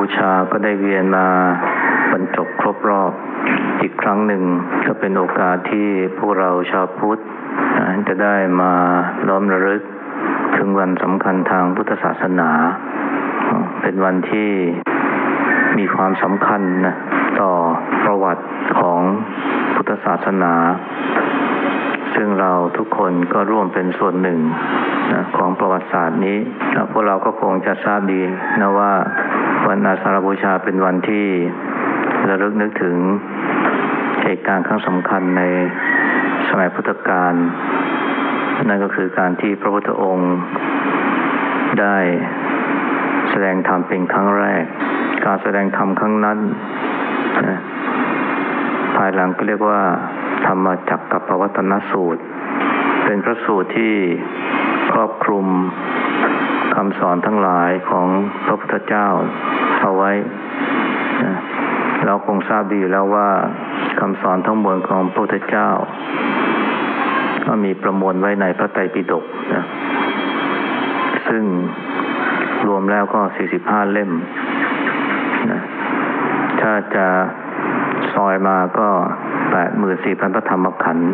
พูชาก็ได้เวียนมาบรรจบครบรอบอีกครั้งหนึ่งก็เป็นโอกาสที่พวกเราชาวพุทธจะได้มาล้อมระลึกถึงวันสำคัญทางพุทธศาสนา เป็นวันที่มีความสำคัญนะต่อประวัติของพุทธศาสนา ซึ่งเราทุกคนก็ร่วมเป็นส่วนหนึ่งนะของประวัติศาสตร์นี้พวกเราก็คงจะทราบดีนะว่า วันอาสาฬบูชาเป็นวันที่ระลึกนึกถึงเหตุการณ์ครั้งสำคัญในสมัยพุทธกาลนั่นก็คือการที่พระพุทธองค์ได้แสดงธรรมเป็นครั้งแรก การแสดงธรรมครั้งนั้น ภายหลังก็เรียกว่าธรรมจักกับปวัตนสูตร เป็นพระสูตรที่ครอบคลุม คำสอนทั้งหลายของพระพุทธเจ้าเอาไว้นะเราคงทราบดีแล้วว่าคำสอนทั้งหมดของพระพุทธเจ้า ก็มีประมวลไว้ในพระไตรปิฎกนะซึ่งรวมแล้วก็ 45 เล่มนะถ้าจะซอยมาก็ 84,000พระธรรมขันธ์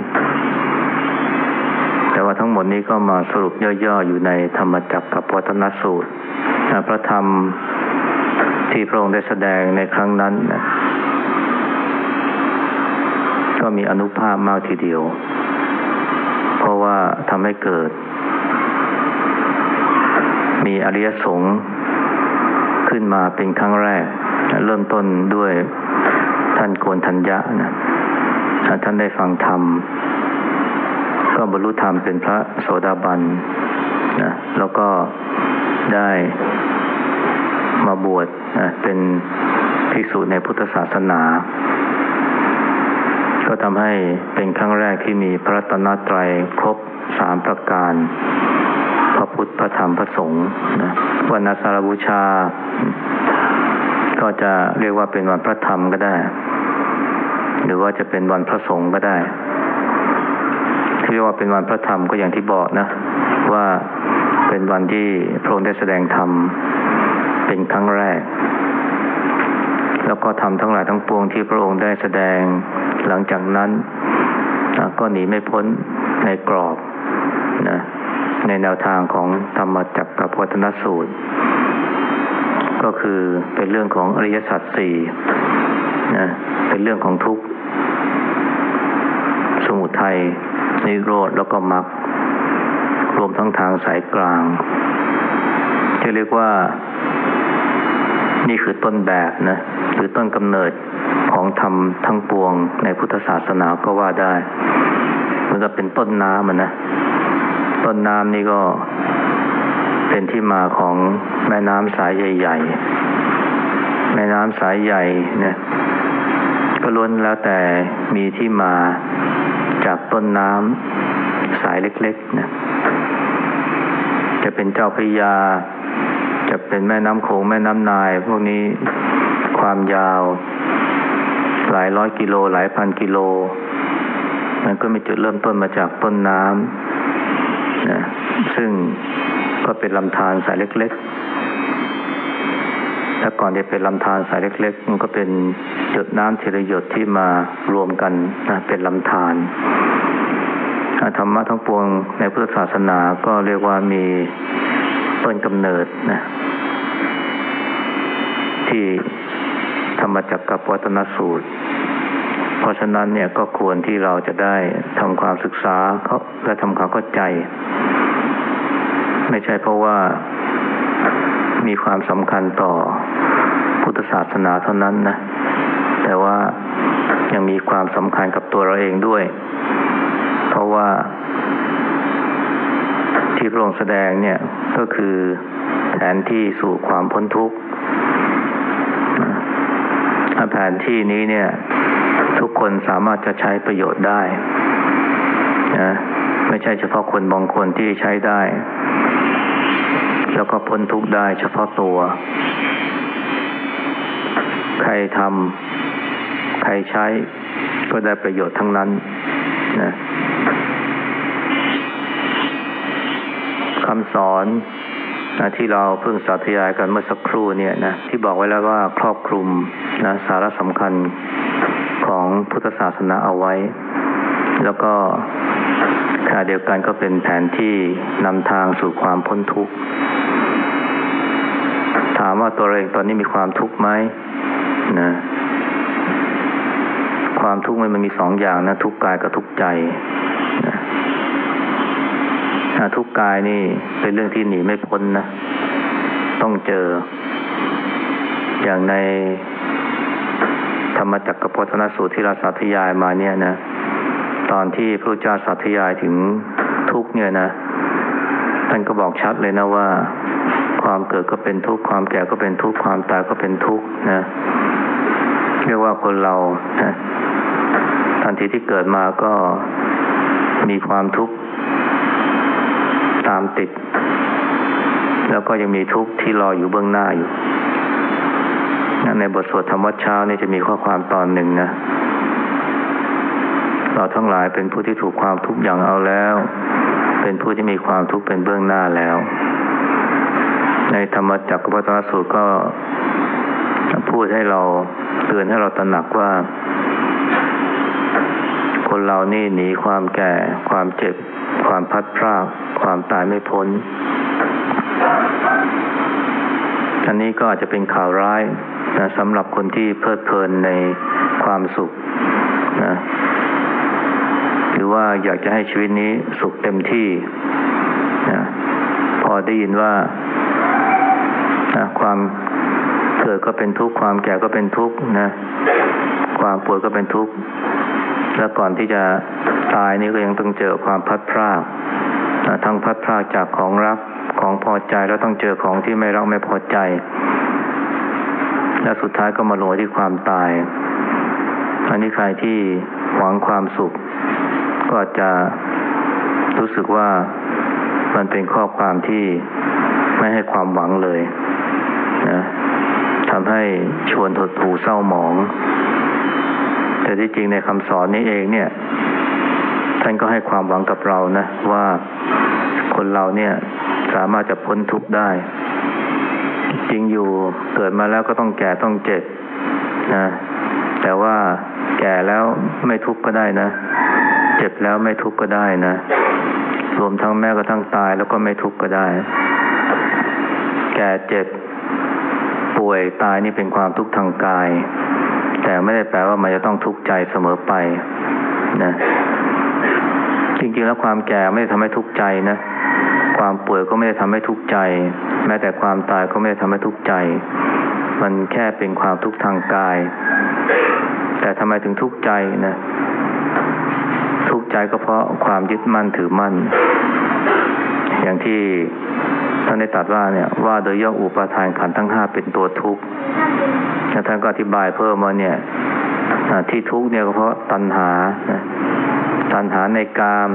แต่ว่าทั้งหมดนี้ก็มาสรุปย่อๆ อยู่ในธรรมจักรกับวัฒนสูตร พระธรรมที่พระองค์ได้แสดงในครั้งนั้นนะก็มีอนุภาพมากทีเดียว เพราะว่าทำให้เกิด มีอริยสงฆ์ขึ้นมาเป็นครั้งแรก เริ่มต้นด้วยท่านโกนทัญญะนะท่านได้ฟังธรรม ก็บรรลุธรรมเป็นพระโสดาบันนะแล้วก็ได้มาบวชนะเป็นภิกษุในพุทธศาสนา ก็ทำให้เป็นครั้งแรกที่มีพระตนตรัยครบสามประการ พระพุทธพระธรรมพระสงฆ์นะวันอาสาฬบูชา ก็จะเรียกว่าเป็นวันพระธรรมก็ได้ หรือว่าจะเป็นวันพระสงฆ์ก็ได้ เรียกว่าเป็นวันพระธรรมก็อย่างที่บอกนะ ว่าเป็นวันที่พระองค์ได้แสดงธรรมเป็นครั้งแรก แล้วก็ทำทั้งหลายทั้งปวงที่พระองค์ได้แสดงหลังจากนั้นก็หนีไม่พ้นในกรอบนะในแนวทางของธรรมจักรกับวัฒนสูตร ก็คือเป็นเรื่องของอริยสัจสี่นะเป็นเรื่องของทุกข์สมุทัย นิโรธแล้วก็มรรครวมทั้งทางสายกลางที่เรียกว่า นี่คือต้นแบบนะหรือต้นกำเนิดของธรรมทั้งปวงในพุทธศาสนาก็ว่าได้มันก็เป็นต้นน้ำมันนะต้นน้ำนี่ก็เป็นที่มาของแม่น้ำสายใหญ่ ๆ แม่น้ำสายใหญ่เนี่ยก็ล้วนแล้วแต่มีที่มา จากต้นน้ำสายเล็กๆนะจะเป็นเจ้าพยา จะเป็นแม่น้ำโขงแม่น้ำนาย พวกนี้ความยาว หลายร้อยกิโลหลายพันกิโล มันก็มีจุดเริ่มต้นมาจากต้นน้ำนะซึ่งก็เป็นลำธารสายเล็กๆ ถ้าก่อนจะเป็นลำธารสายเล็ก ๆ มันก็เป็นจุดน้ำทีละหยดที่มารวมกันนะเป็นลำธารธรรมะทั้งปวงในพุทธศาสนาก็เรียกว่ามีต้นกำเนิดนะที่ธรรมจักกับวัฒนสูตร เพราะฉะนั้นเนี่ยก็ควรที่เราจะได้ทำความศึกษาเขาและทำความเข้าใจ ไม่ใช่เพราะว่ามีความสำคัญต่อ พุทธศาสนาเท่านั้นนะ แต่ว่ายังมีความสำคัญกับตัวเราเองด้วย เพราะว่า ที่พระองค์แสดงเนี่ยก็คือแผนที่สู่ความพ้นทุกข์แผนที่นี้เนี่ย ทุกคนสามารถจะใช้ประโยชน์ได้นะไม่ใช่เฉพาะคนบางคนที่ใช้ได้ แล้วก็พ้นทุกข์ได้เฉพาะตัว ใครทำใครใช้ก็ได้ประโยชน์ทั้งนั้นนะคำสอนนะที่เราเพิ่งสาธยายกันเมื่อสักครู่เนี่ยนะที่บอกไว้แล้วว่าครอบคลุมนะสาระสำคัญของพุทธศาสนาเอาไว้ แล้วก็ขณะเดียวกันก็เป็นแผนที่นำทางสู่ความพ้นทุกข์ ถามว่าตัวเองตอนนี้มีความทุกข์ไหม นะ ความทุกข์มันมีสองอย่างนะ ทุกข์กายกับทุกข์ใจนะทุกข์กายนี่เป็นเรื่องที่หนีไม่พ้นนะ ต้องเจอ อย่างในธรรมจักรกับพทนสูตรที่เราสาธยายมาเนี่ยนะ ตอนที่พระเจ้าสาธยายถึงทุกข์เนี่ยนะ ท่านก็บอกชัดเลยนะว่า ความเกิดก็เป็นทุกข์ความแก่ก็เป็นทุกข์ความตายก็เป็นทุกข์นะ เรียกว่าคนเราทันทีที่เกิดมาก็มีความทุกข์ตามติด แล้วก็ยังมีทุกข์ที่รออยู่เบื้องหน้าอยู่ ในบทสวดธรรมวัดเช้านี่จะมีข้อความตอนหนึ่งนะเราทั้งหลายเป็นผู้ที่ถูกความทุกข์อย่างเอาแล้ว เป็นผู้ที่มีความทุกข์เป็นเบื้องหน้าแล้ว ในธรรมจักรวัฏสูตรก็พูดให้เรา เตือนให้เราตระหนักว่า คนเรานี่หนีความแก่ ความเจ็บ ความพัดพรากความตายไม่พ้นอันนี้ก็อาจจะเป็นข่าวร้ายนะสำหรับคนที่เพลิดเพลินในความสุขนะหรือว่าอยากจะให้ชีวิตนี้สุขเต็มที่นะพอได้ยินว่านะความ เกิดก็เป็นทุกข์ความแก่ก็เป็นทุกข์นะ ความป่วยก็เป็นทุกข์แล้วก่อนที่จะตายนี่ก็ยังต้องเจอความพัดพรากนะทั้งพัดพรากจากของรักของพอใจแล้วต้องเจอของที่ไม่รักไม่พอใจ และสุดท้ายก็มาลงที่ความตายอันนี้ใครที่หวังความสุข ก็จะรู้สึกว่ามันเป็นข้อความที่ไม่ให้ความหวังเลยนะ ทำให้ชวนถดถูเศร้าหมอง แต่ที่จริงในคำสอนนี้เองเนี่ย ท่านก็ให้ความหวังกับเรานะ ว่าคนเราเนี่ยสามารถจะพ้นทุกข์ได้ จริงอยู่เกิดมาแล้วก็ต้องแก่ต้องเจ็บนะแต่ว่าแก่แล้วไม่ทุกข์ก็ได้นะ เจ็บแล้วไม่ทุกข์ก็ได้นะ รวมทั้งแม้กระทั่งตายแล้วก็ไม่ทุกข์ก็ได้ แก่เจ็บ ป่วยตายนี่เป็นความทุกข์ทางกาย แต่ไม่ได้แปลว่ามันจะต้องทุกข์ใจเสมอไปนะจริงๆแล้วความแก่ไม่ได้ทำให้ทุกข์ใจนะ ความป่วยก็ไม่ได้ทำให้ทุกข์ใจ แม้แต่ความตายก็ไม่ได้ทำให้ทุกข์ใจ มันแค่เป็นความทุกข์ทางกาย แต่ทำไมถึงทุกข์ใจนะ ทุกข์ใจก็เพราะความยึดมั่นถือมั่น อย่างที่ ท่านได้ตรัสว่าเนี่ยว่าโดยย่ออุปาทานขันธ์ทั้งห้าเป็นตัวทุกข์แล้วท่านก็อธิบายเพิ่มมาเนี่ยที่ทุกข์เนี่ยก็เพราะตัณหานะตัณหาในกาม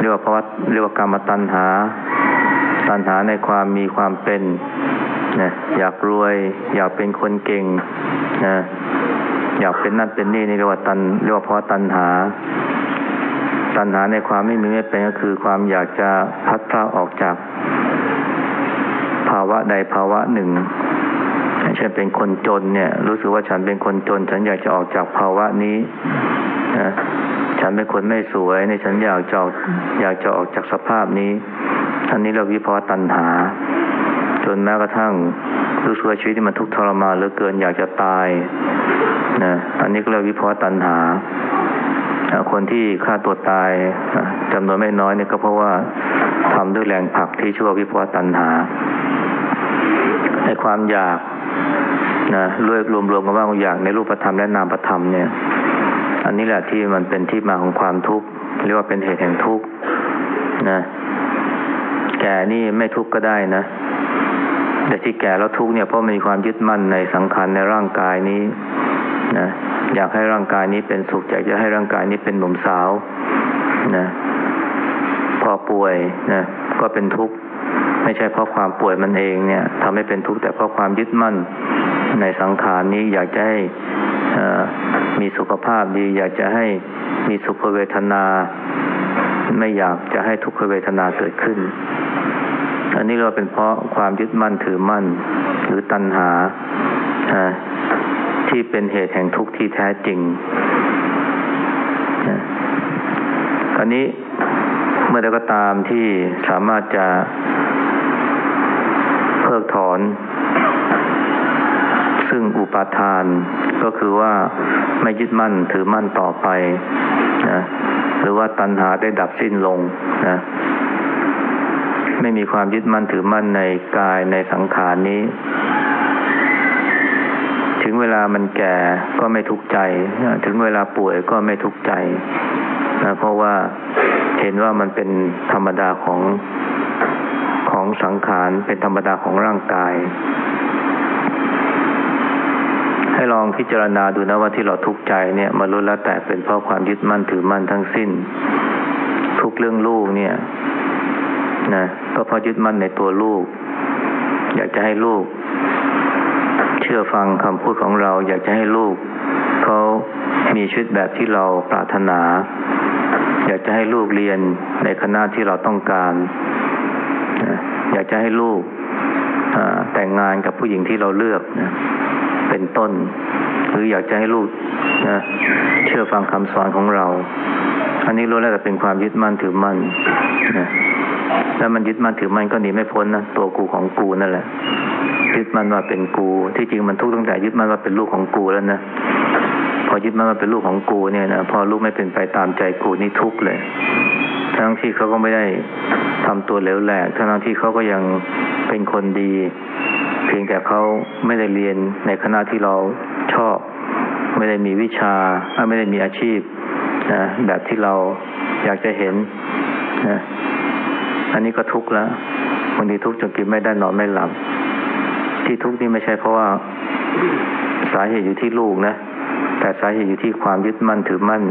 เรียกว่าเพราะเรียกว่ากรรมตัณหา ตัณหาในความมีความเป็นนะอยากรวย อยากเป็นคนเก่งนะอยากเป็นนั่นเป็นนี่นี่เรียกว่าตันเรียกว่าเพราะตัณหา ตัณหาในความไม่มีไม่เป็นก็คือความอยากจะพัดพลาออกจากาวะใดภาวะหนึ่งเช่นเป็นคนจนเนี่ย รู้สึกว่าฉันเป็นคนจน ฉันอยากจะออกจากภาวะนี้นะฉันเป็นคนไม่สวยในฉันอยากจะอยากจะออกจากสภาพนี้อันนี้เราวิพาตัณหา จนแม้กระทั่งรู้สึกว่าชีวิตที่มันทุกข์ทรมานเหลือเกินอยากจะตายนะอันนี้ก็เรียกวิพาตัณหา คนที่ฆ่าตัวตายจำนวนไม่น้อยเนี่ยก็เพราะว่าทำด้วยแรงผลักที่ชั่ววิพาตัณหา ในความอยากนะรวมรวมกันว่าอยากในรูปธรรมและนามธรรมเนี่ย อันนี้แหละที่มันเป็นที่มาของความทุกข์เรียกว่าเป็นเหตุแห่งทุกข์นะแก่นี่ไม่ทุกข์ก็ได้นะ แต่ที่แก่แล้วทุกข์เนี่ยเพราะมีความยึดมั่นในสังขารในร่างกายนี้นะอยากให้ร่างกายนี้เป็นสุขอยากจะให้ร่างกายนี้เป็นหนุ่มสาวนะพอป่วยนะก็เป็นทุกข์ ไม่ใช่เพราะความป่วยมันเองเนี่ยทำให้เป็นทุกข์แต่เพราะความยึดมั่นในสังขารนี้อยากจะให้มีสุขภาพดี อยากจะให้มีสุขเวทนา ไม่อยากจะให้ทุกขเวทนาเกิดขึ้น อันนี้เราเป็นเพราะความยึดมั่นถือมั่น หรือตัณหาที่เป็นเหตุแห่งทุกข์ที่แท้จริงอันนี้เมื่อใดก็ตามที่สามารถจะ พิกถอน ซึ่งอุปาทานก็คือว่าไม่ยึดมั่นถือมั่นต่อไปนะหรือว่าตัณหาได้ดับสิ้นลงนะไม่มีความยึดมั่นถือมั่นในกายในสังขารนี้ ถึงเวลามันแก่ก็ไม่ทุกข์ใจ ถึงเวลาป่วยก็ไม่ทุกข์ใจนะเพราะว่าเห็นว่ามันเป็นธรรมดาของ ของสังขารเป็นธรรมดาของร่างกาย ให้ลองพิจารณาดูนะว่าที่เราทุกข์ใจเนี่ยมารู้แล้วแต่เป็นเพราะความยึดมั่นถือมั่นทั้งสิ้น ทุกเรื่องลูกเนี่ยนะก็เพราะยึดมั่นในตัวลูก อยากจะให้ลูก เชื่อฟังคำพูดของเรา อยากจะให้ลูกเขามีชีวิตแบบที่เราปรารถนา อยากจะให้ลูกเรียนในคณะที่เราต้องการ อยากจะให้ลูกแต่งงานกับผู้หญิงที่เราเลือกนะเป็นต้น หรืออยากจะให้ลูกนะเชื่อฟังคำสอนของเรา อันนี้รู้แล้วแต่เป็นความยึดมั่นถือมั่นนะแล้วมันยึดมั่นถือมั่นก็หนีไม่พ้นนะตัวกูของกูนั่นแหละยึดมั่นว่าเป็นกู ที่จริงมันทุกข์ตั้งแต่ยึดมั่นว่าเป็นลูกของกูแล้วนะพอยึดมั่นว่าเป็นลูกของกูเนี่ยนะพอลูกไม่เป็นไปตามใจกูนี่ทุกข์เลย ทั้งที่เขาก็ไม่ได้ทำตัวเหลวแหลกทั้งที่เขาก็ยังเป็นคนดี เพียงแต่เขาไม่ได้เรียนในคณะที่เราชอบ ไม่ได้มีวิชาไม่ได้มีอาชีพนะแบบที่เราอยากจะเห็นนะอันนี้ก็ทุกข์แล้วบางทีทุกข์จนกินไม่ได้นอนไม่หลับ ที่ทุกข์นี่ไม่ใช่เพราะว่าสาเหตุอยู่ที่ลูกนะ แต่สาเหตุอยู่ที่ความยึดมั่นถือมั่น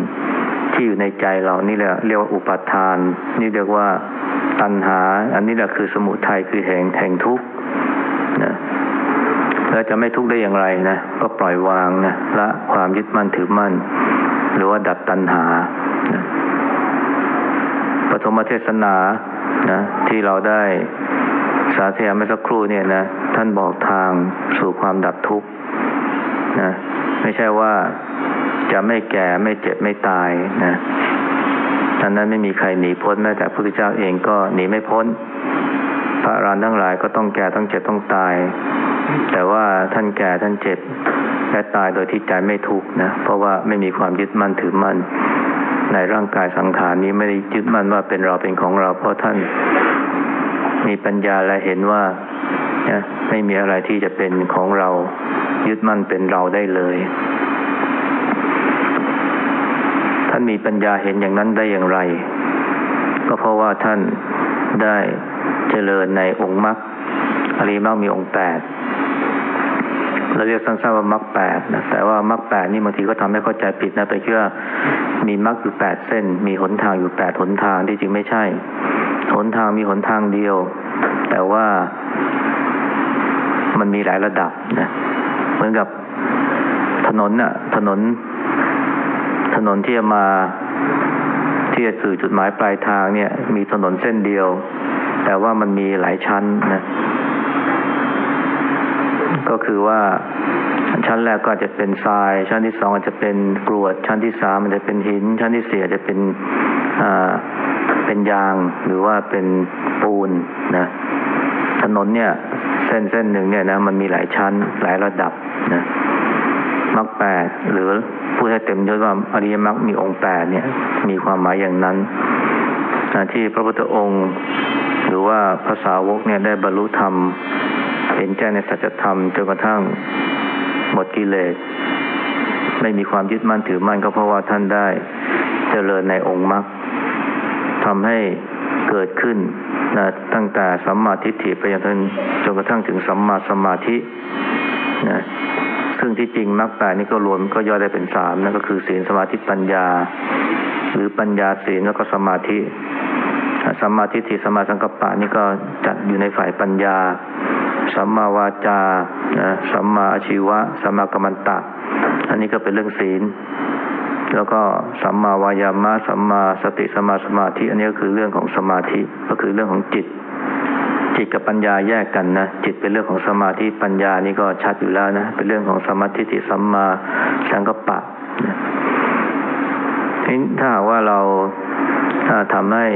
ที่อยู่ในใจเรานี่แหละเรียกว่าอุปาทาน นี่เรียกว่าตัณหา อันนี้แหละคือสมุทัยคือแห่งแห่งทุกข์นะแล้วจะไม่ทุกข์ได้อย่างไรนะก็ปล่อยวางนะละความยึดมั่นถือมั่น หรือว่าดับตัณหานะปฐมเทศนานะที่เราได้สาธยายเมื่อสักครู่เนี่ยนะท่านบอกทางสู่ความดับทุกข์นะไม่ใช่ว่า จะไม่แก่ไม่เจ็บไม่ตายนะท่านนั้นไม่มีใครหนีพ้นแม้แต่พระพุทธเจ้าเองก็หนีไม่พ้น พระรานทั้งหลายก็ต้องแก่ต้องเจ็บต้องตาย แต่ว่าท่านแก่ท่านเจ็บและตายโดยที่ใจไม่ทุกข์นะเพราะว่าไม่มีความยึดมั่นถือมั่นในร่างกายสังขารนี้ไม่ได้ยึดมั่นว่าเป็นเราเป็นของเรา เพราะท่านมีปัญญาและเห็นว่าไม่มีอะไรที่จะเป็นของเรายึดมั่นเป็นเราได้เลย ท่าน มีปัญญาเห็นอย่างนั้นได้อย่างไร ก็เพราะว่าท่านได้เจริญในองค์มรรคอริมักมีองค์แปดเราเรียกสั้นๆว่ามรรคแปดนะแต่ว่ามรรคแปดนี่บางทีก็ทำให้เข้าใจผิดนะไปคิดว่ามีมรรคอยู่แปดเส้น มีหนทางอยู่แปดหนทางที่จริงไม่ใช่ หนทางมีหนทางเดียว แต่ว่ามันมีหลายระดับนะเหมือนกับถนนน่ะถนน ถนนที่จะมาที่จะสื่อจุดหมายปลายทางเนี่ย มีถนนเส้นเดียว แต่ว่ามันมีหลายชั้นนะ ก็คือว่าชั้นแรกก็อาจจะเป็นทราย ชั้นที่สองอาจจะเป็นกรวด ชั้นที่สามอาจจะเป็นหิน ชั้นที่สี่อาจจะเป็นอ่าเป็นยางหรือว่าเป็นปูนนะถนนเนี่ย เส้นเส้นหนึ่งเนี่ยนะมันมีหลายชั้นหลายระดับนะ มรรคแปดหรือพูดให้เต็มยศว่าอริยมรรคมีองค์แปดเนี่ยมีความหมายอย่างนั้นที่พระพุทธองค์ หรือว่าภาษาวกเนี่ยได้บรรลุธรรม เห็นแจ้งในสัจธรรมจนกระทั่งหมดกิเลสไม่มีความยึดมั่นถือมั่นก็เพราะว่าท่านได้เจริญในองค์มรรคทำให้เกิดขึ้นนะตั้งแต่สัมมาทิฏฐิไปจนจนกระทั่งถึงสัมมาสมาธินะ ซึ่งที่จริงมรรคแปดนี่ก็รวมก็ย่อได้เป็นสามนั่นก็คือศีลสมาธิปัญญา หรือปัญญาศีลแล้วก็สมาธิสัมมาทิฏฐิสมาสังกัปปะนี่ก็จัดอยู่ในฝ่ายปัญญาสัมมาวาจาสัมมาอาชีวะสัมมากัมมันตะ อันนี้ก็เป็นเรื่องศีล แล้วก็สัมมาวายามะสัมมาสติสัมมาสมาธิ อันนี้ก็คือเรื่องของสมาธิก็คือเรื่องของจิต จิตกับปัญญาแยกกันนะ จิตเป็นเรื่องของสมาธิปัญญานี่ก็ชัดอยู่แล้วนะ เป็นเรื่องของสมาธิทิสัมมาสังกัปปะนะถ้าหากว่าเราทำให้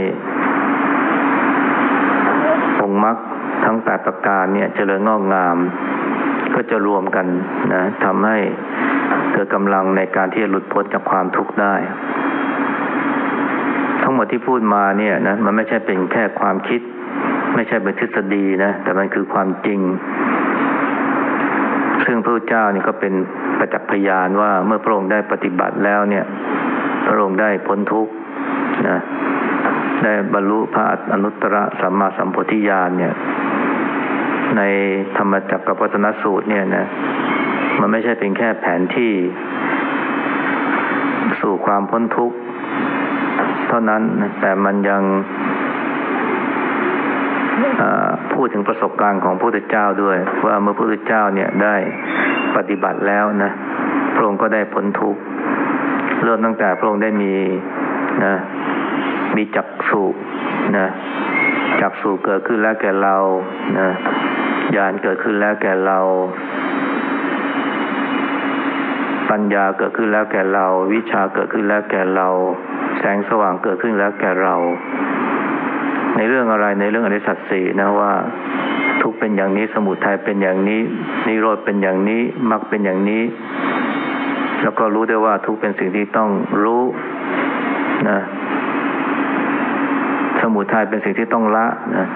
องค์มรรคทั้งแปดประการเนี่ยเจริญงอกงาม ก็จะรวมกันนะทำให้เกิดกำลังในการที่จะหลุดพ้นจากความทุกข์ได้ ทั้งหมดที่พูดมาเนี่ยนะมันไม่ใช่เป็นแค่ความคิด ไม่ใช่เป็นทฤษฎีนะแต่มันคือความจริง ซึ่งพระเจ้านี่ก็เป็นประจักษ์พยานว่าเมื่อพระองค์ได้ปฏิบัติแล้วเนี่ย พระองค์ได้พ้นทุกข์นะได้บรรลุพระอนุตตรสัมมาสัมโพธิญาณเนี่ย ในธรรมจักรกัปวัฒนสูตรเนี่ยนะมันไม่ใช่เป็นแค่แผนที่สู่ความพ้นทุกข์ เท่านั้นแต่มันยัง พูดถึงประสบการณ์ของพระพุทธเจ้าด้วย ว่าเมื่อพระพุทธเจ้าเนี่ยได้ปฏิบัติแล้วนะพระองค์ก็ได้พ้นทุกข์เริ่มตั้งแต่พระองค์ได้มีนะมีจักสุนะจักสุเกิดขึ้นแล้วแก่เรานะญาณเกิดขึ้นแล้วแก่เรา ปัญญาเกิดขึ้นแล้วแก่เรา วิชาเกิดขึ้นแล้วแก่เรา แสงสว่างเกิดขึ้นแล้วแก่เรา ในเรื่องอะไรในเรื่องอริสัตสีนะว่าทุกเป็นอย่างนี้สมุทัยเป็นอย่างนี้นิโรธเป็นอย่างนี้มรรคเป็นอย่างนี้ แล้วก็รู้ได้ว่าทุกเป็นสิ่งที่ต้องรู้นะสมุทัยเป็นสิ่งที่ต้องละนะ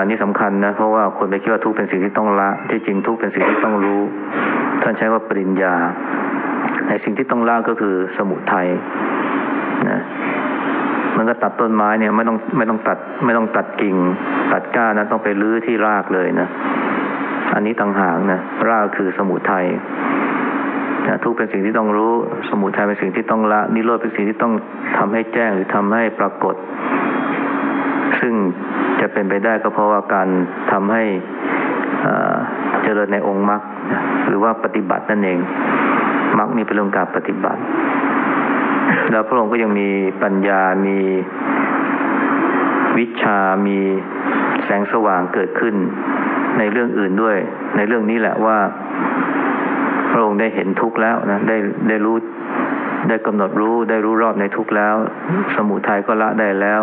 อันนี้สำคัญนะเพราะว่าคนไปคิดว่าทุกเป็นสิ่งที่ต้องละ ที่จริงทุกเป็นสิ่งที่ต้องรู้ ท่านใช้ว่าปริญญาในสิ่งที่ต้องละก็คือสมุทัย มันก็ตัดต้นไม้เนี่ยไม่ต้องไม่ต้องตัดไม่ต้องตัดกิ่ง ตัดก้านนะต้องไปรื้อที่รากเลยนะ อันนี้ต่างหากนะรากคือสมุทัยนะทุกเป็นสิ่งที่ต้องรู้ สมุทัยเป็นสิ่งที่ต้องละ นิโรธเป็นสิ่งที่ต้องทำให้แจ้งหรือทำให้ปรากฏ ซึ่งจะเป็นไปได้ก็เพราะว่าการทำให้เจริญในองค์มรรคหรือว่าปฏิบัตินั่นเองมรรคนี่เป็นเรื่องการปฏิบัติ แล้วพระองค์ก็ยังมีปัญญามีวิชามีแสงสว่างเกิดขึ้นในเรื่องอื่นด้วย ในเรื่องนี้แหละว่า พระองค์ได้เห็นทุกข์แล้วนะได้ได้รู้ได้กำหนดรู้ได้รู้รอบในทุกข์แล้ว สมุทัยก็ละได้แล้ว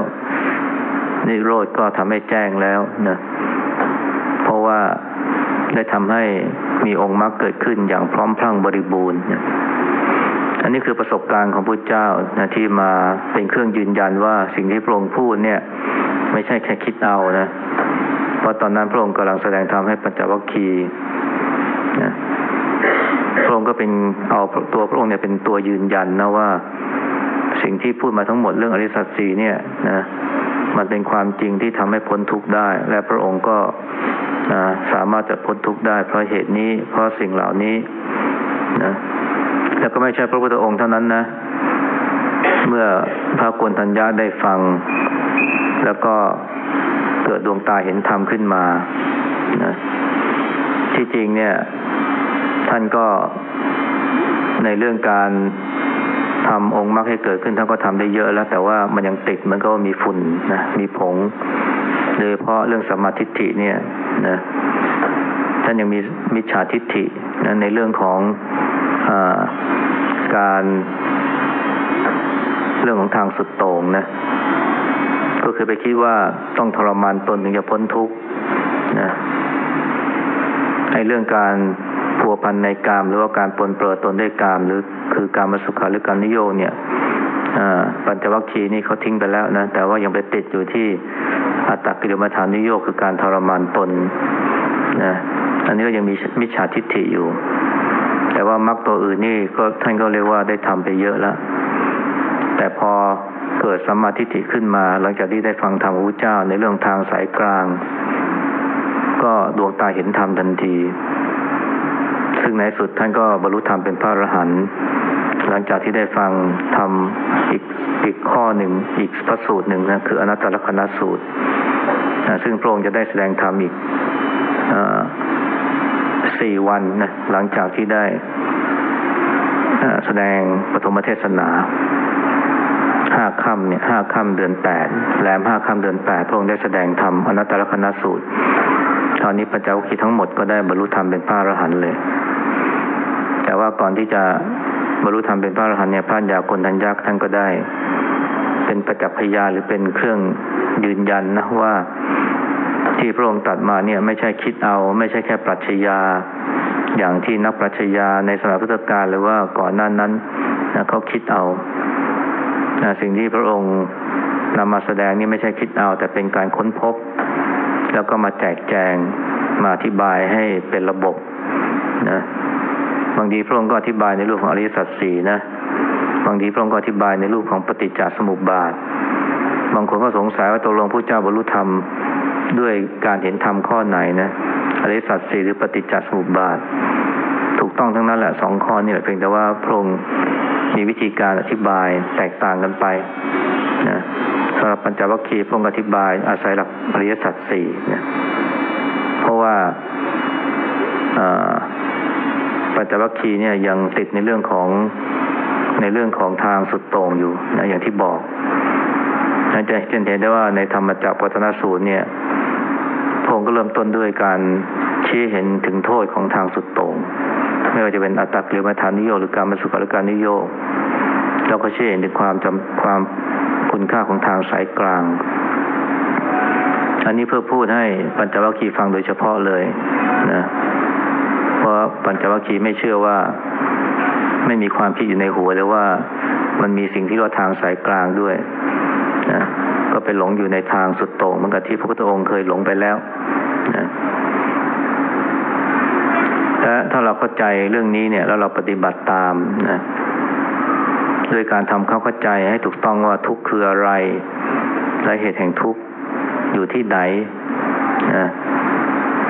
นิโรธก็ทำให้แจ้งแล้วนะเพราะว่าได้ทำให้มีองค์มรรคเกิดขึ้นอย่างพร้อมพรั่งบริบูรณ์นะ อันนี้คือประสบการณ์ของพระเจ้านะที่มาเป็นเครื่องยืนยันว่าสิ่งที่พระองค์พูดเนี่ย ไม่ใช่แค่คิดเอานะเพราะตอนนั้นพระองค์กำลังแสดงธรรมให้ปัญจวัคคีย์นะพระองค์ก็เป็นเอาตัวพระองค์เนี่ยเป็นตัวยืนยันนะว่า สิ่งที่พูดมาทั้งหมดเรื่องอริสัตสีเนี่ยนะมันเป็นความจริงที่ทำให้พ้นทุกข์ได้ และพระองค์ก็นะสามารถจะพ้นทุกข์ได้ เพราะเหตุนี้เพราะสิ่งเหล่านี้นะ แล้วก็ไม่ใช่พระพุทธองค์เท่านั้นนะ เมื่อพระกวนทัญญาได้ฟัง แล้วก็เกิดดวงตาเห็นธรรมขึ้นมานะที่จริงเนี่ย ท่านก็ในเรื่องการทำองค์มรรคให้เกิดขึ้นท่านก็ทำได้เยอะแล้ว แต่ว่ามันยังติดมันก็มีฝุ่นนะมีผงโดยเพราะเรื่องสมาธิฐิเนี่ยนะท่านยังมีมิจฉาทิฏฐินะในเรื่องของ การเรื่องของทางสุดโต่งนะก็คือไปคิดว่าต้องทรมานตนถึงจะพ้นทุกข์นะไอ้เรื่องการพัวพันในกาม หรือว่าการปนเปื้อตนด้วยกาม หรือคือการมาสุขาหรือการนิโยเนี่ยปัญจวัคคีย์นี่เขาทิ้งไปแล้วนะ แต่ว่ายังไปติดอยู่ที่อัตตกิลมัฐานนิโยคือการทรมานตนนะอันนี้ก็ยังมีมิจฉาทิฏฐิอยู่ แต่ว่ามรรคตัวอื่นนี่ก็ท่านก็เรียกว่าได้ทำไปเยอะแล้ว แต่พอเกิดสัมมาทิฏฐิขึ้นมา หลังจากที่ได้ฟังธรรมพระเจ้าในเรื่องทางสายกลาง ก็ดวงตาเห็นธรรมทันที ซึ่งในสุดท่านก็บรรลุธรรมเป็นพระอรหันต์หลังจากที่ได้ฟังทำอีกอีกข้อหนึ่งอีกพระสูตรหนึ่งนะคืออนัตตลกนัสูตรซึ่งพระองค์จะได้แสดงธรรมอีก สี่วันนะหลังจากที่ได้แสดงปฐมเทศนาห้าค่ำเนี่ยห้าค่ำเดือนแปดแรมห้าค่ำเดือนแปดพระองค์ได้แสดงธรรมอนัตตลกนสูตร ตอนนี้ปัญจวัคคีทั้งหมดก็ได้บรรลุธรรมเป็นพระอรหันต์เลย แต่ว่าก่อนที่จะบรรลุธรรมเป็นพระอรหันต์เนี่ยพระยากนทัญญักษ์ท่านก็ได้ เป็นประจักษ์พยานหรือเป็นเครื่องยืนยันนะว่า ที่พระองค์ตัดมาเนี่ยไม่ใช่คิดเอา ไม่ใช่แค่ปรัชญา อย่างที่นักปรัชญาในสมัยพุทธกาลหรือว่าก่อนหน้านั้นนะเขาคิดเอานะสิ่งที่พระองค์นำมาแสดงนี่ไม่ใช่คิดเอา แต่เป็นการค้นพบ แล้วก็มาแจกแจงมาอธิบายให้เป็นระบบนะบางทีพระองค์ก็อธิบายในรูปของอริยสัจสี่นะบางทีพระองค์ก็อธิบายในรูปของปฏิจจสมุปบาท บางคนก็สงสัยว่าตกลงพระเจ้าบรรลุธรรม ด้วยการเห็นธรรมข้อไหนนะอริสัจสี่หรือปฏิจจสมุปบาท ถูกต้องทั้งนั้นแหละสองข้อนี่แหละเพียงแต่ว่าพระองค์มีวิธีการอธิบายแตกต่างกันไปนะสำหรับปัญจวัคคีย์พระองค์อธิบายอาศัยหลักอริยสัจสี่นะเพราะว่าปัญจวัคคีย์เนี่ยยังติดในเรื่องของในเรื่องของทางสุดโต่งอยู่นะอย่างที่บอกนะจะเห็นได้ว่าในธรรมจักรปัตนสูตรเนี่ย พงก็เริ่มต้นด้วยการชี้เห็นถึงโทษของทางสุดโต่งไม่ว่าจะเป็นอัตตกิลมัฐานิโยหรือการมาสุขหรือการนิโยเราก็ชี้เห็นถึงความจำความคุณค่าของทางสายกลาง อันนี้เพื่อพูดให้ปัญจวัคคีย์ฟังโดยเฉพาะเลยนะเพราะปัญจวัคคีย์ไม่เชื่อว่าไม่มีความคิดอยู่ในหัวเลยว่ามันมีสิ่งที่เรียกว่าทางสายกลางด้วยนะก็ไปหลงอยู่ในทางสุดโต่งเหมือนกับที่พระพุทธองค์เคยหลงไปแล้ว นะและถ้าเราเข้าใจเรื่องนี้เนี่ย แล้วเราปฏิบัติตามนะด้วยการทำเข้าเข้าใจให้ถูกต้องว่าทุกข์คืออะไรและเหตุแห่งทุกข์อยู่ที่ไหนนะ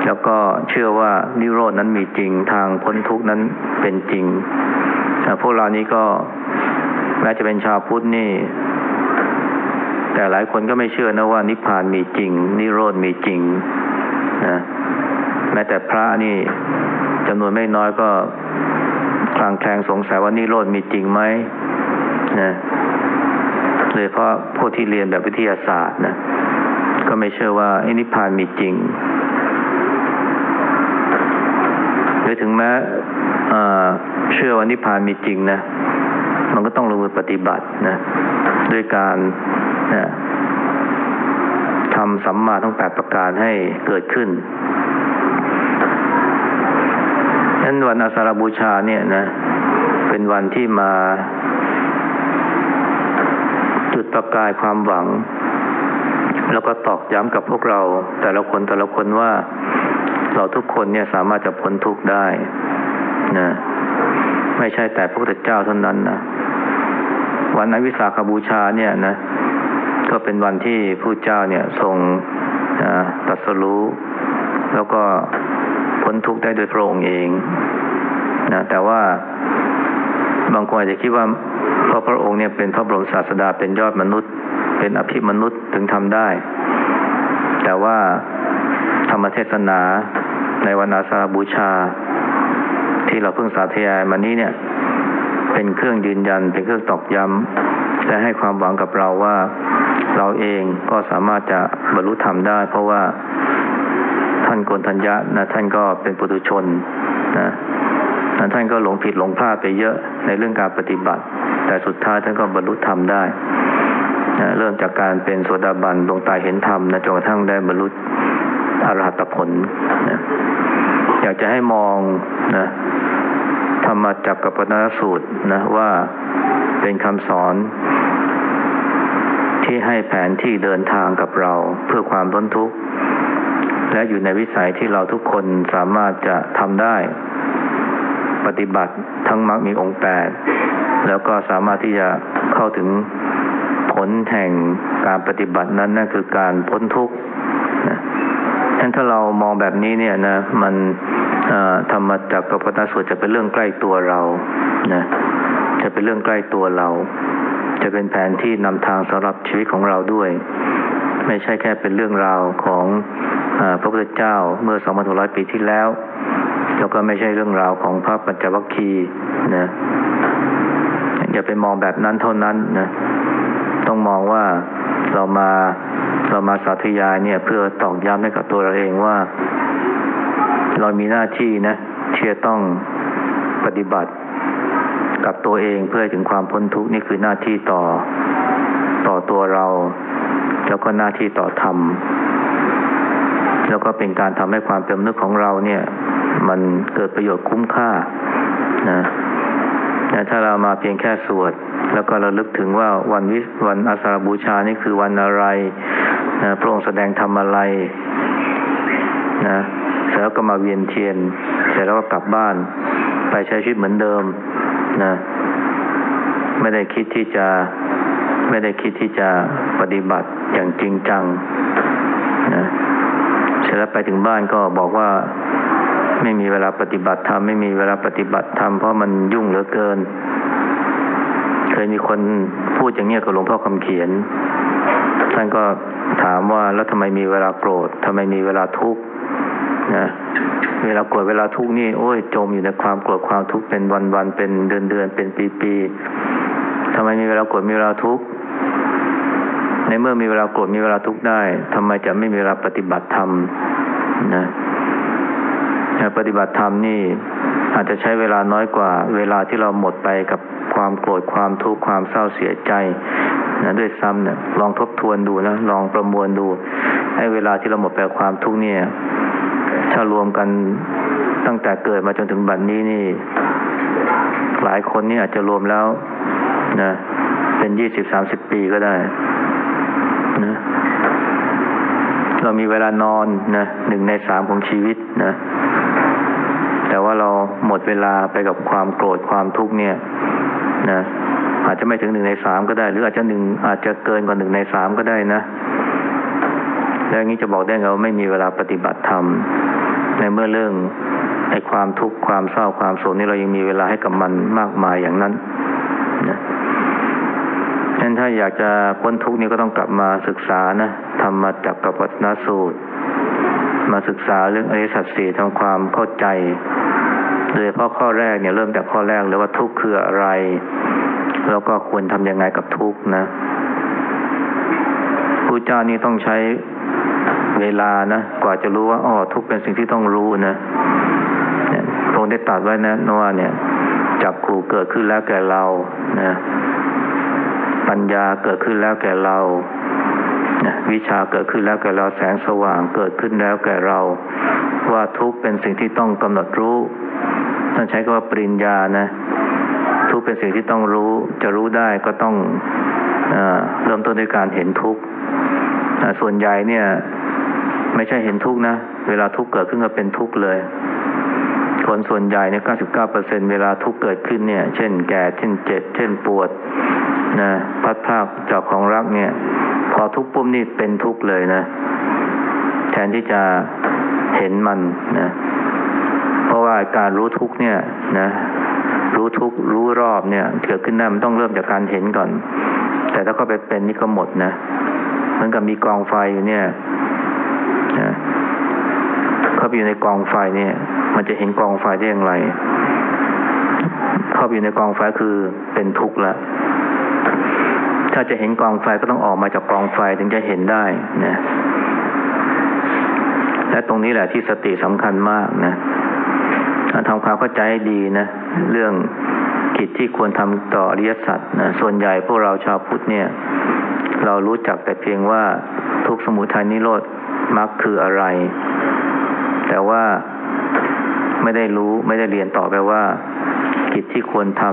แล้วก็เชื่อว่านิโรดนั้นมีจริงทางพ้นทุกข์นั้นเป็นจริงพวกเรานี้ก็แม้จะเป็นชาวพุทธนี่ แต่หลายคนก็ไม่เชื่อนะว่านิพพานมีจริง นิโรธมีจริง นะแม้แต่พระนี่จำนวนไม่น้อยก็คลางแคลงสงสัยว่านิโรธมีจริงไหมนะเลยเพราะพวกที่เรียนแบบวิทยาศาสตร์นะก็ไม่เชื่อว่าอนิพพานมีจริงหรือถึงแม้เชื่อว่านิพพานมีจริงนะ มันก็ต้องลงมือปฏิบัตินะด้วยการนะ ทำสัมมาทั้งแปดประการให้เกิดขึ้นนั้นวันอาสาฬบูชาเนี่ยนะ เป็นวันที่มา จุดประกายความหวัง แล้วก็ตอกย้ำกับพวกเรา แต่ละคนแต่ละคนว่าเราทุกคนเนี่ยสามารถจะพ้นทุกข์ได้นะไม่ใช่แต่พระพุทธเจ้าเท่านั้นนะวันอวิสาขบูชาเนี่ยนะ ก็เป็นวันที่ผู้เจ้าเนี่ยทรงตัดสรู้ แล้วก็พ้นทุกข์ได้โดยพระองค์เองนะแต่ว่าบางคนอาจจะคิดว่าเพราะพระองค์เนี่ยเป็นพระบรมศาสดาเป็นยอดมนุษย์ เป็นอภิมนุษย์ถึงทำได้ แต่ว่าธรรมเทศนาในวันอาสาบูชา ที่เราเพิ่งสาธยายมานี้เนี่ย เป็นเครื่องยืนยันเป็นเครื่องตอกย้ำและให้ความหวังกับเราว่า เราเองก็สามารถจะบรรลุธรรมได้ เพราะว่าท่านโกนทัญญะนะท่านก็เป็นปุถุชนนะท่านก็หลงผิดหลงพลาดไปเยอะในเรื่องการปฏิบัติ แต่สุดท้ายท่านก็บรรลุธรรมได้นะเริ่มจากการเป็นโสดาบันดวงตาเห็นธรรมนะจนกระทั่งได้บรรลุอรหัตผลนะอยากจะให้มองนะธรรมจักรกับปนสูตรนะว่าเป็นคำสอน ที่ให้แผนที่เดินทางกับเราเพื่อความพ้นทุกข์ และอยู่ในวิสัยที่เราทุกคนสามารถจะทำได้ ปฏิบัติทั้งมรรคมีองค์แปดแล้วก็สามารถที่จะเข้าถึงผลแห่งการปฏิบัตินั้นนั่นคือการพ้นทุกข์นะฉะนั้นถ้าเรามองแบบนี้เนี่ยนะมันธรรมจักรกับพุทธสูตรจะเป็นเรื่องใกล้ตัวเรานะจะเป็นเรื่องใกล้ตัวเรา จะเป็นแผนที่นำทางสำหรับชีวิตของเราด้วย ไม่ใช่แค่เป็นเรื่องราวของพระพุทธเจ้าเมื่อ2,600 ปีที่แล้ว แล้วก็ไม่ใช่เรื่องราวของพระปัญจวัคคีย์นะอย่าไปมองแบบนั้นเท่านั้นนะต้องมองว่าเรามาเรามาสาธยายเนี่ยเพื่อตอกย้ำให้กับตัวเราเองว่า เรามีหน้าที่นะที่จะต้องปฏิบัติ กับตัวเองเพื่อถึงความพ้นทุกข์นี่คือหน้าที่ต่อต่อตัวเรา แล้วก็หน้าที่ต่อธรรมแล้วก็เป็นการทำให้ความเป็นมนุษย์ของเราเนี่ย มันเกิดประโยชน์คุ้มค่านะแต่ถ้าเรามาเพียงแค่สวด แล้วก็เราลึกถึงว่าวันวิวันอาสาบูชานี่คือวันอะไรนะพระองค์แสดงธรรมอะไรนะเสร็จแล้วก็มาเวียนเทียน เสร็จแล้วก็กลับบ้าน ไปใช้ชีวิตเหมือนเดิม นะไม่ได้คิดที่จะไม่ได้คิดที่จะปฏิบัติอย่างจริงจังนะเสร็จแล้วไปถึงบ้านก็บอกว่าไม่มีเวลาปฏิบัติธรรมไม่มีเวลาปฏิบัติธรรมเพราะมันยุ่งเหลือเกิน เคยมีคนพูดอย่างเนี้ยกับหลวงพ่อคำเขียน ท่านก็ถามว่าแล้วทำไมมีเวลาโกรธทำไมมีเวลาทุกข์นะ เวลาโกรธเวลาทุกข์นี่โอ้ยจมอยู่ในความโกรธความทุกข์เป็นวันวันเป็นเดือนเดือนเป็นปีปีทำไมมีเวลาโกรธมีเวลาทุกข์ในเมื่อมีเวลาโกรธมีเวลาทุกข์ได้ทำไมจะไม่มีเวลาปฏิบัติธรรมนะปฏิบัติธรรมนี่อาจจะใช้เวลาน้อยกว่า เวลาที่เราหมดไปกับความโกรธความทุกข์ความเศร้าเสียใจนะด้วยซ้ำเนี่ยลองทบทวนดูนะลองประมวลดูให้เวลาที่เราหมดไปกับความทุกข์เนี่ย ถ้ารวมกันตั้งแต่เกิดมาจนถึงบัดนนี้นี่ หลายคนนี่อาจจะรวมแล้วนะเป็นยี่สิบสามสิบปีก็ได้นะเรามีเวลานอนนะหนึ่งในสามของชีวิตนะ แต่ว่าเราหมดเวลาไปกับความโกรธความทุกข์เนี่ยนะอาจจะไม่ถึงหนึ่งในสามก็ได้ หรืออาจจะหนึ่งอาจจะเกินกว่าหนึ่งในสามก็ได้นะ แล้วอย่างนี้จะบอกได้ไงว่าไม่มีเวลาปฏิบัติธรรม ในเมื่อเรื่องไอ้ความทุกข์ความเศร้าความโศกนี่เรายังมีเวลาให้กับมันมากมายอย่างนั้นนะฉะนั้นถ้าอยากจะพ้นทุกข์นี่ก็ต้องกลับมาศึกษานะธรรมจักรกับวัฒนสูตร มาศึกษาเรื่องอริสัจสี่ทำความเข้าใจโดยเฉพาะข้อแรกเนี่ยเริ่มจากข้อแรกเลยว่าทุกข์คืออะไร แล้วก็ควรทำยังไงกับทุกข์นะพระเจ้านี่ต้องใช้ เวลานะกว่าจะรู้ว่าอ๋อทุกเป็นสิ่งที่ต้องรู้นะพระองค์ได้ตรัสไว้นะว่าเนี่ยจักขู่เกิดขึ้นแล้วแก่เรานะปัญญาเกิดขึ้นแล้วแก่เรานะวิชาเกิดขึ้นแล้วแก่เราแสงสว่างเกิดขึ้นแล้วแก่เรา ว่าทุกเป็นสิ่งที่ต้องกำหนดรู้ท่านใช้คำว่าปริญญานะ ทุกเป็นสิ่งที่ต้องรู้ จะรู้ได้ก็ต้องเอเริ่มต้นด้วยการเห็นทุกส่วนใหญ่เนี่ย ไม่ใช่เห็นทุกข์นะ เวลาทุกข์เกิดขึ้นก็เป็นทุกข์เลย คนส่วนใหญ่เนี่ย99%เวลาทุกข์เกิดขึ้นเนี่ย เช่นแก่ เช่นเจ็บ เช่นปวดนะพัดพากจากของรักเนี่ย พอทุกข์ปุ๊บนี่เป็นทุกข์เลยนะ แทนที่จะเห็นมันนะ เพราะว่าการรู้ทุกข์เนี่ยนะ รู้ทุกข์รู้รอบเนี่ยเกิดขึ้นได้มันต้องเริ่มจากการเห็นก่อน แต่ถ้าเข้าไปเป็นนี่ก็หมดนะ เหมือนกับมีกองไฟอยู่เนี่ย เข้าไปอยู่ในกองไฟเนี่ย มันจะเห็นกองไฟได้อย่างไร เข้าไปอยู่ในกองไฟคือเป็นทุกข์ละถ้าจะเห็นกองไฟก็ต้องออกมาจากกองไฟถึงจะเห็นได้นะและตรงนี้แหละที่สติสำคัญมากนะทำความเข้าใจใดีนะ เรื่องกิจที่ควรทำต่ออริยสัจนะส่วนใหญ่พวกเราชาวพุทธเนี่ย เรารู้จักแต่เพียงว่าทุกสมุทัยนิโรธมรรคคืออะไร แต่ว่าไม่ได้รู้ไม่ได้เรียนต่อไปว่า กิจที่ควรท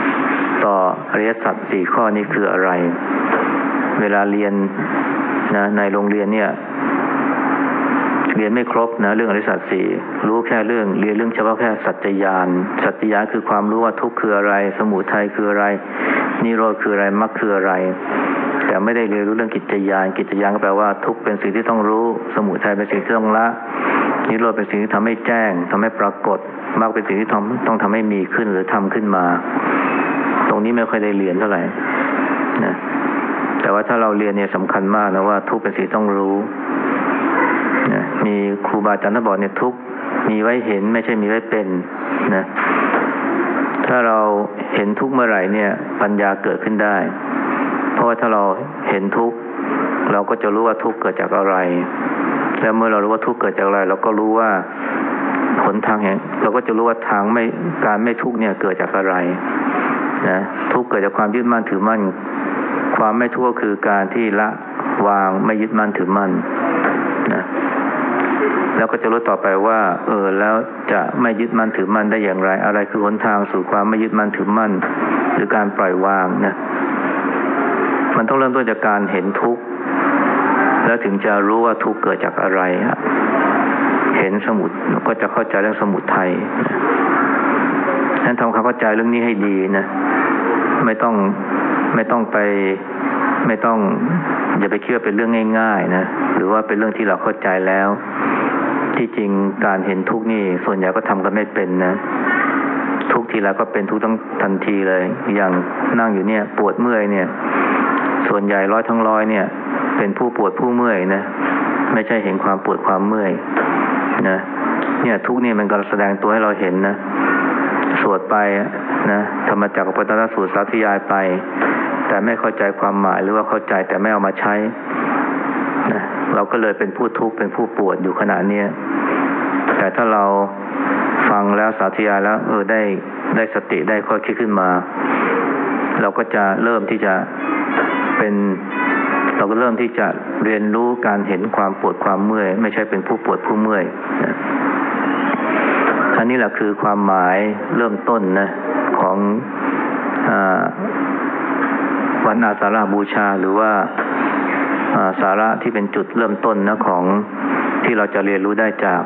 ำต่ออริยสัจสี่ข้อนี้คืออะไร เวลาเรียนนะในโรงเรียนเนี่ย เรียนไม่ครบนะเรื่องอริยสัจสี่รู้แค่เรื่อง เรียนเรื่องเฉพาะแค่สัจจญาณสัจจญาณคือความรู้ว่าทุกข์คืออะไร สมุทัยคืออะไร นิโรธคืออะไรมรรคคืออะไรแต่ไม่ได้เรียนรู้เรื่องกิจญาณกิจญาณก็แปลว่าทุกข์เป็นสิ่งที่ต้องรู้ สมุทัยเป็นสิ่งที่ต้องละ นิโรธเป็นสิ่งที่ทำให้แจ้งทำให้ปรากฏมรรคเป็นสิ่งที่ทำต้องทำให้มีขึ้นหรือทำขึ้นมา ตรงนี้ไม่ค่อยได้เรียนเท่าไหร่นะแต่ว่าถ้าเราเรียนเนี่ยสำคัญมากนะว่าทุกเป็นสิ่งต้องรู้นะมีครูบาอาจารย์ท่านบอกเนี่ยทุกมีไว้เห็นไม่ใช่มีไว้เป็นนะถ้าเราเห็นทุกเมื่อไหร่เนี่ย ปัญญาเกิดขึ้นได้ เพราะว่าถ้าเราเห็นทุกเราก็จะรู้ว่าทุกเกิดจากอะไร แล้วเมื่อเรารู้ว่าทุกข์เกิดจากอะไร เราก็รู้ว่าหนทางแห่งเราก็จะรู้ว่าทางไม่การไม่ทุกข์เนี่ยเกิดจากอะไรนะทุกข์เกิดจากความยึดมั่นถือมั่นความไม่ทุกข์คือการที่ละวางไม่ยึดมั่นถือมั่นนะแล้วก็จะรู้ต่อไปว่า เออแล้วจะไม่ยึดมั่นถือมั่นได้อย่างไร อะไรคือหนทางสู่ความไม่ยึดมั่นถือมั่น หรือการปล่อยวางนะมันต้องเริ่มต้นจากการเห็นทุกข์ แล้วถึงจะรู้ว่าทุกเกิดจากอะไรเห็นสมุดก็จะเข้าใจเรื่องสมุดไทยนั้นทำความเข้าใจเรื่องนี้ให้ดีนะ ไม่ต้องไม่ต้องไปไม่ต้องอย่าไปคิดว่าเป็นเรื่องง่าย ๆ นะ หรือว่าเป็นเรื่องที่เราเข้าใจแล้ว ที่จริงการเห็นทุกนี่ส่วนใหญ่ก็ทำกันไม่เป็นนะ ทุกทีแล้วก็เป็นทุกทั้งทันทีเลย อย่างนั่งอยู่เนี่ย ปวดเมื่อยเนี่ย ส่วนใหญ่ร้อยทั้งร้อยเนี่ย เป็นผู้ปวดผู้เมื่อยนะ ไม่ใช่เห็นความปวดความเมื่อยนะเนี่ยทุกเนี่ยมันก็แสดงตัวให้เราเห็นนะ สวดไปนะธรรมจักรปัตตสูตรสาธยายไป แต่ไม่เข้าใจความหมายหรือว่าเข้าใจแต่ไม่เอามาใช้นะเราก็เลยเป็นผู้ทุกข์เป็นผู้ปวดอยู่ขณะเนี้ยแต่ถ้าเราฟังแล้วสาธยายแล้ว เออได้ได้สติได้ข้อคิดขึ้นมา เราก็จะเริ่มที่จะเป็น เราก็เริ่มที่จะเรียนรู้การเห็นความปวดความเมื่อย ไม่ใช่เป็นผู้ปวดผู้เมื่อยนะอันนี้แหละคือความหมายเริ่มต้นนะของอวันอาสาฬบูชาหรือว่าสาระที่เป็นจุดเริ่มต้นนะของที่เราจะเรียนรู้ได้จาก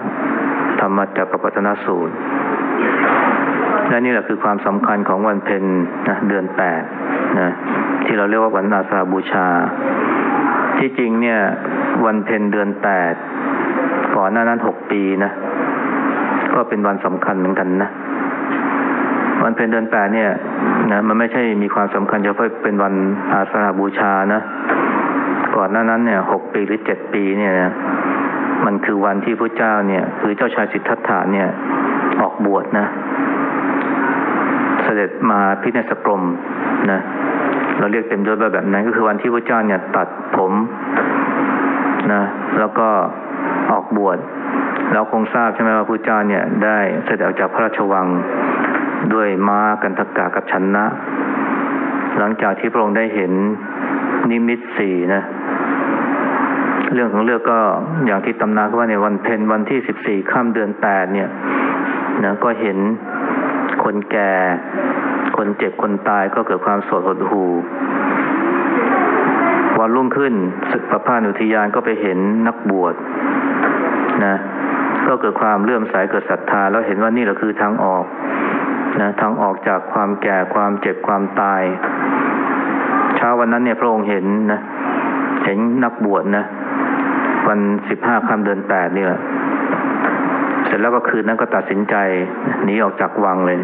ธรรมจักรปัตนสูตร และนี่แหละคือความสำคัญของวันเพ็ญนะเดือนแปดนะที่เราเรียกว่าวันอาสาบูชา ที่จริงเนี่ย วันเพ็ญเดือนแปดก่อนหน้านั้นหกปีนะ ก็เป็นวันสำคัญเหมือนกันนะ วันเพ็ญเดือนแปดเนี่ยนะมันไม่ใช่มีความสำคัญเฉพาะเป็นวันอาสาบูชานะ ก่อนหน้านั้นเนี่ยหกปีหรือเจ็ดปีเนี่ยนะมันคือวันที่พระเจ้าเนี่ยคือเจ้าชายสิทธัตถะเนี่ย ออกบวชนะ เสด็จมาพิเนสกรมนะ เราเรียกเต็มยศแบบนั้น ก็คือวันที่พระเจ้าเนี่ยตัดผมนะแล้วก็ออกบวชเราคงทราบใช่ไหมว่าพระเจ้าเนี่ยได้เสด็จออกจากพระราชวังด้วยม้ากันทกากับชนนะ หลังจากที่พระองค์ได้เห็นนิมิตสี่นะเรื่องของเรื่องก็อย่างที่ตำนานว่าในวันเพ็ญวันที่สิบสี่ข้ามเดือนแปดเนี่ยนะก็เห็นคนแก่ คนเจ็บคนตายก็เกิดความโศกหดหูวันรุ่งขึ้นศึกประพานุทยานก็ไปเห็นนักบวชนะก็เกิดความเลื่อมใสเกิดศรัทธา แล้วเห็นว่านี่แหละคือทางออกนะทางออกจากความแก่ความเจ็บความตาย เช้าวันนั้นเนี่ยพระองค์เห็นนะเห็นนักบวชนะวันสิบห้าค่ำเดือนแปดนี่แหละเสร็จแล้วก็คืนนั้นก็ตัดสินใจหนีออกจากวังเลย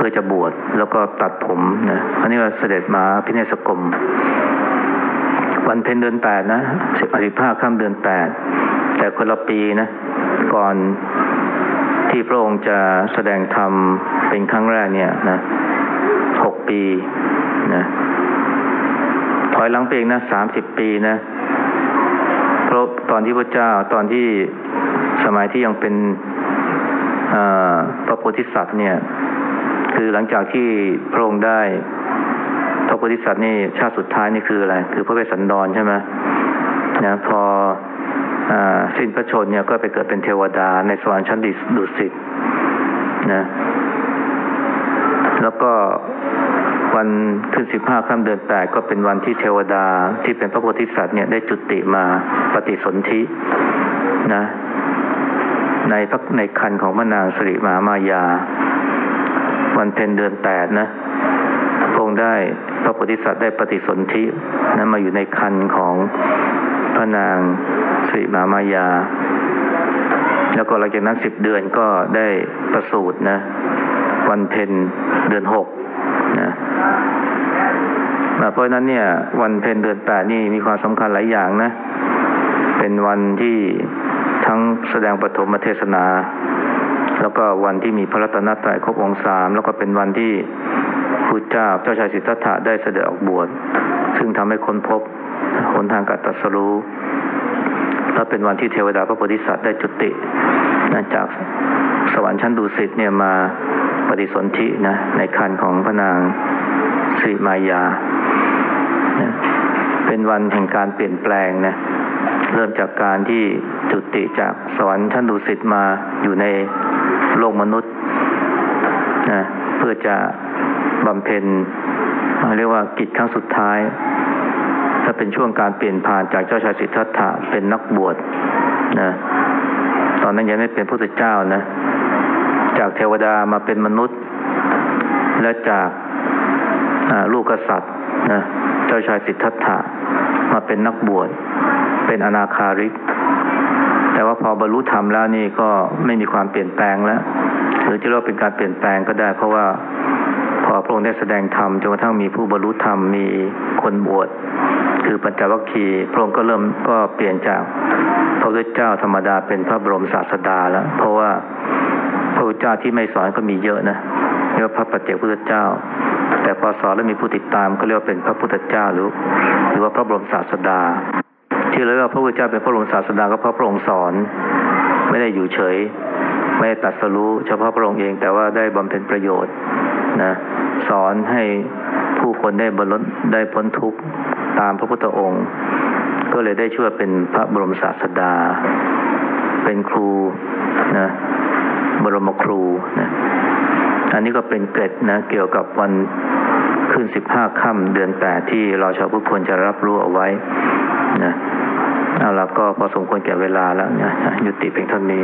พื่อจะบวชแล้วก็ตัดผมนะอันนี้ว่าเสด็จมาพิเนศกรมวันเพ็ญเดือนแปดนะสิบสิบห้าค่ำเดือนแปดแต่คนละปีนะ ก่อนที่พระองค์จะแสดงธรรมเป็นครั้งแรกเนี่ยนะหกปีนะถอยหลังไปอีกนะสามสิบปีนะเพราะตอนที่พระเจ้าตอนที่สมัยที่ยังเป็นพระโพธิสัตว์เนี่ย คือหลังจากที่พระองค์ได้พระโพธิสัตว์นี่ชาติสุดท้ายนี่คืออะไร คือพระเวสสันดรใช่ไหมนะพอสิ้นพระชนเนี่ยก็ไปเกิดเป็นเทวดาในสวรรค์ชั้นดิดุสิตนะแล้วก็วันขึ้นสิบห้าค่ำเดือนแปดก็เป็นวันที่เทวดาที่เป็นพระโพธิสัตว์เนี่ยได้จุติมาปฏิสนธินะในพระในคันของพระนางสิริมามายา วันเพ็ญเดือนแปดนะพระองค์ได้พระโพธิสัตว์ได้ปฏิสนธินะมาอยู่ในคันของพระนางสิมามายา แล้วก็หลังจากนั้นสิบเดือนก็ได้ประสูตินะ วันเพ็ญเดือนหกนะเพราะนั้นเนี่ย วันเพ็ญเดือนแปดนี่มีความสำคัญหลายอย่างนะ เป็นวันที่ทั้งแสดงปฐมเทศนา แล้วก็วันที่มีพระรัตนตรัยครบองค์สามแล้วก็เป็นวันที่พุทธเจ้าเจ้าชายสิทธัตถะได้เสด็จออกบวชซึ่งทำให้ค้นพบหนทางการตรัสรู้และเป็นวันที่เทวดาพระโพธิสัตว์ได้จุตินะจากสวรรค์ชั้นดุสิตเนี่ยมาปฏิสนธินะในคันของพระนางสิมายานะเป็นวันแห่งการเปลี่ยนแปลงนะเริ่มจากการที่จุติจากสวรรค์ชั้นดุสิตมาอยู่ใน โลกมนุษย์นะเพื่อจะบำเพ็ญเรียกว่ากิจครั้งสุดท้าย ถ้าเป็นช่วงการเปลี่ยนผ่านจากเจ้าชายสิทธัตถะเป็นนักบวชนะตอนนั้นยังไม่เป็นพระเจ้านะ จากเทวดามาเป็นมนุษย์ และจากลูกกษัตริย์นะเจ้าชายสิทธัตถะมาเป็นนักบวช เป็นอนาคาริก แต่ว่าพอบรรลุธรรมแล้วนี่ก็ไม่มีความเปลี่ยนแปลงแล้ว หรือจะเรียกเป็นการเปลี่ยนแปลงก็ได้ เพราะว่าพอพระองค์ได้แสดงธรรมจนกระทั่งมีผู้บรรลุธรรมมีคนบวชคือปัญจวัคคีย์พระองค์ก็เริ่มก็เปลี่ยนจากพระพุทธเจ้าธรรมดาเป็นพระบรมศาสดาแล้ว เพราะว่าพระพุทธเจ้าที่ไม่สอนก็มีเยอะนะเรียกว่าพระปัจเจกพุทธเจ้า แต่พอสอนแล้วมีผู้ติดตามก็เรียกว่าเป็นพระพุทธเจ้าหรือหรือว่าพระบรมศาสดา ที่เรียกว่าพระพุทธเจ้าเป็นพระบรมศาสดาก็เพราะพระองค์สอน ไม่ได้อยู่เฉย ไม่ได้ตัดสรู้เฉพาะพระองค์เองแต่ว่าได้บำเพ็ญประโยชน์นะสอนให้ผู้คนได้บรรลุได้พ้นทุกข์ตามพระพุทธองค์ ก็เลยได้ชื่อเป็นพระบรมศาสดา เป็นครูนะบรมครูนะอันนี้ก็เป็นเกร็ดนะเกี่ยวกับวันขึ้นสิบห้าค่ำเดือนแปดที่เราชาวพุทธควรจะรับรู้เอาไว้นะ เอาละก็พอสมควรแก่เวลาแล้วนะยุติเพียงเท่านี้